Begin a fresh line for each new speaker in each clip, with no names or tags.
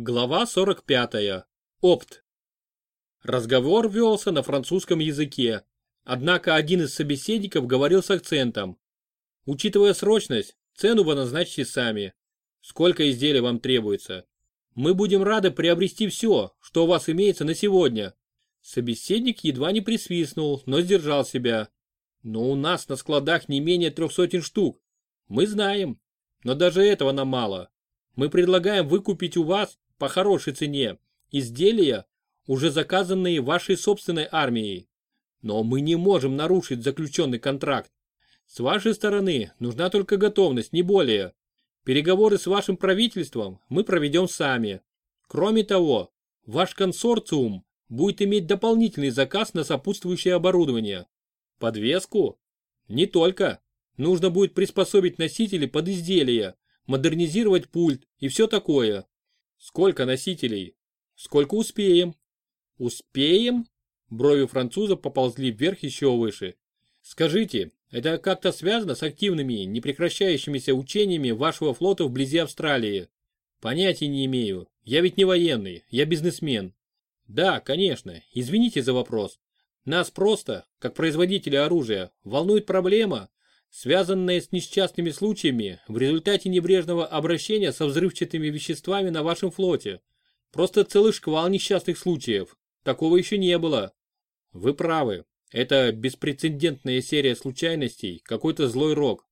Глава 45. Опт. Разговор велся на французском языке, однако один из собеседников говорил с акцентом. Учитывая срочность, цену вы назначьте сами. Сколько изделий вам требуется? Мы будем рады приобрести все, что у вас имеется на сегодня. Собеседник едва не присвистнул, но сдержал себя. Но у нас на складах не менее трех сотен штук. Мы знаем, но даже этого нам мало. Мы предлагаем выкупить у вас по хорошей цене изделия, уже заказанные вашей собственной армией. Но мы не можем нарушить заключенный контракт. С вашей стороны нужна только готовность, не более. Переговоры с вашим правительством мы проведем сами. Кроме того, ваш консорциум будет иметь дополнительный заказ на сопутствующее оборудование. Подвеску? Не только. Нужно будет приспособить носители под изделия, модернизировать пульт и все такое. Сколько носителей? Сколько успеем? Успеем? Брови француза поползли вверх еще выше. Скажите, это как-то связано с активными, непрекращающимися учениями вашего флота вблизи Австралии? Понятия не имею. Я ведь не военный, я бизнесмен. Да, конечно, извините за вопрос. Нас просто, как производители оружия, волнует проблема, связанные с несчастными случаями в результате небрежного обращения со взрывчатыми веществами на вашем флоте. Просто целый шквал несчастных случаев. Такого еще не было. Вы правы. Это беспрецедентная серия случайностей, какой-то злой рок.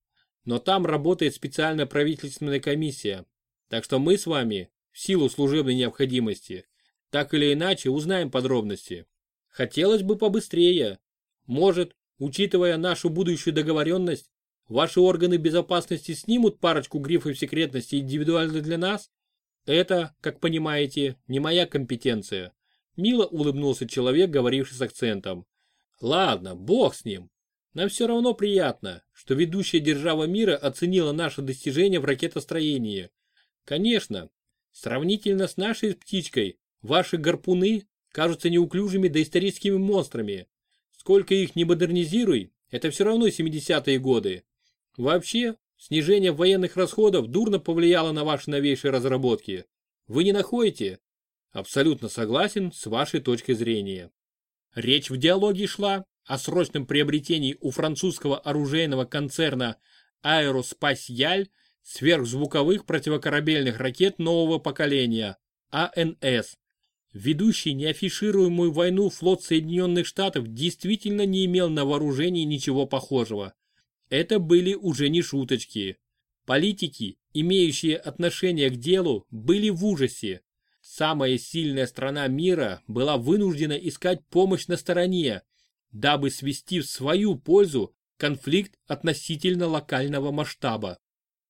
Но там работает специальная правительственная комиссия. Так что мы с вами, в силу служебной необходимости, так или иначе узнаем подробности. Хотелось бы побыстрее. Может, Учитывая нашу будущую договоренность, ваши органы безопасности снимут парочку грифов секретности индивидуально для нас? Это, как понимаете, не моя компетенция. Мило улыбнулся человек, говоривший с акцентом. Ладно, бог с ним. Нам все равно приятно, что ведущая держава мира оценила наше достижение в ракетостроении. Конечно, сравнительно с нашей птичкой, ваши гарпуны кажутся неуклюжими доисторическими монстрами. Сколько их не модернизируй, это все равно 70-е годы. Вообще, снижение военных расходов дурно повлияло на ваши новейшие разработки. Вы не находите? Абсолютно согласен с вашей точкой зрения. Речь в диалоге шла о срочном приобретении у французского оружейного концерна Аэроспасьяль сверхзвуковых противокорабельных ракет нового поколения АНС Ведущий неафишируемую войну флот Соединенных Штатов действительно не имел на вооружении ничего похожего. Это были уже не шуточки. Политики, имеющие отношение к делу, были в ужасе. Самая сильная страна мира была вынуждена искать помощь на стороне, дабы свести в свою пользу конфликт относительно локального масштаба.